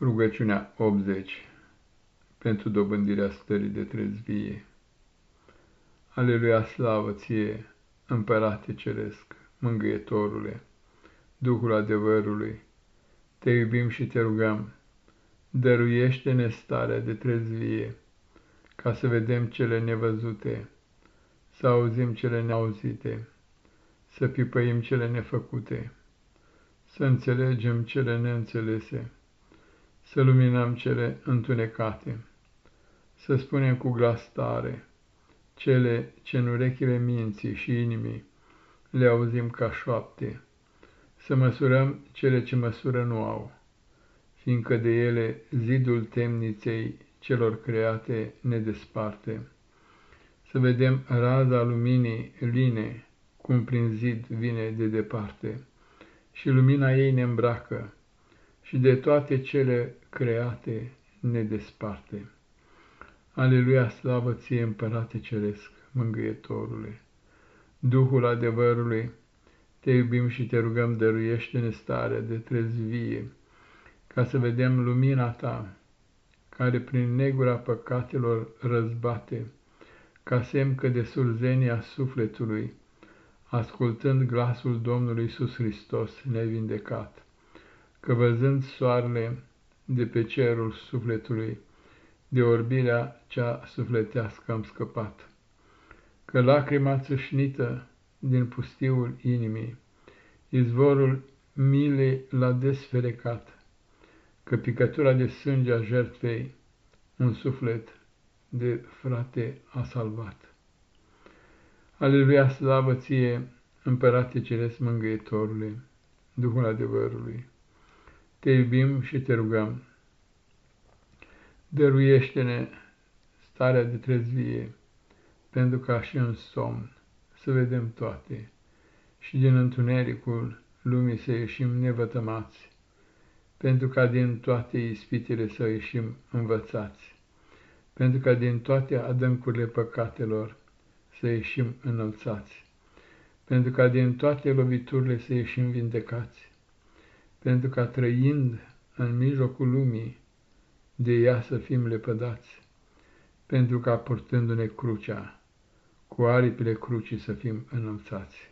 Rugăciunea 80 pentru dobândirea stării de trezvie. Aleluia, slavă ție, Împărate Ceresc, Mângâietorule, Duhul adevărului, te iubim și te rugăm, dăruiește-ne starea de trezvie, ca să vedem cele nevăzute, să auzim cele neauzite, să pipăim cele nefăcute, să înțelegem cele neînțelese să luminăm cele întunecate, să spunem cu glas tare cele ce în urechile minții și inimii le auzim ca șoapte, să măsurăm cele ce măsură nu au, fiindcă de ele zidul temniței celor create ne desparte, să vedem raza luminii line, cum prin zid vine de departe, și lumina ei ne îmbracă, și de toate cele create ne desparte. Aleluia, slavă ție, Împărate Ceresc, Mângâietorule, Duhul adevărului, te iubim și te rugăm, dăruiește-ne starea de trezvie, ca să vedem lumina ta, care prin negura păcatelor răzbate, ca semn că de surzenia sufletului, ascultând glasul Domnului Iisus Hristos, ne-ai vindecat că văzând soarele de pe cerul sufletului, de orbirea cea sufletească am scăpat, că lacrima țâșnită din pustiul inimii, izvorul milei l-a desferecat, că picătura de sânge a jertfei un suflet de frate a salvat. Aleluia, slavă ție, Împărate Ceresc Mângâietorule, Duhul adevărului! Te iubim și te rugăm. Dăruiește-ne starea de trezvie, pentru ca și în somn să vedem toate și din întunericul lumii să ieșim nevătămați, pentru ca din toate ispitele să ieșim învățați, pentru ca din toate adâncurile păcatelor să ieșim înălțați, pentru ca din toate loviturile să ieșim vindecați, pentru ca trăind în mijlocul lumii, de ea să fim lepădați, pentru ca purtându-ne crucea, cu aripile crucii să fim înălțați.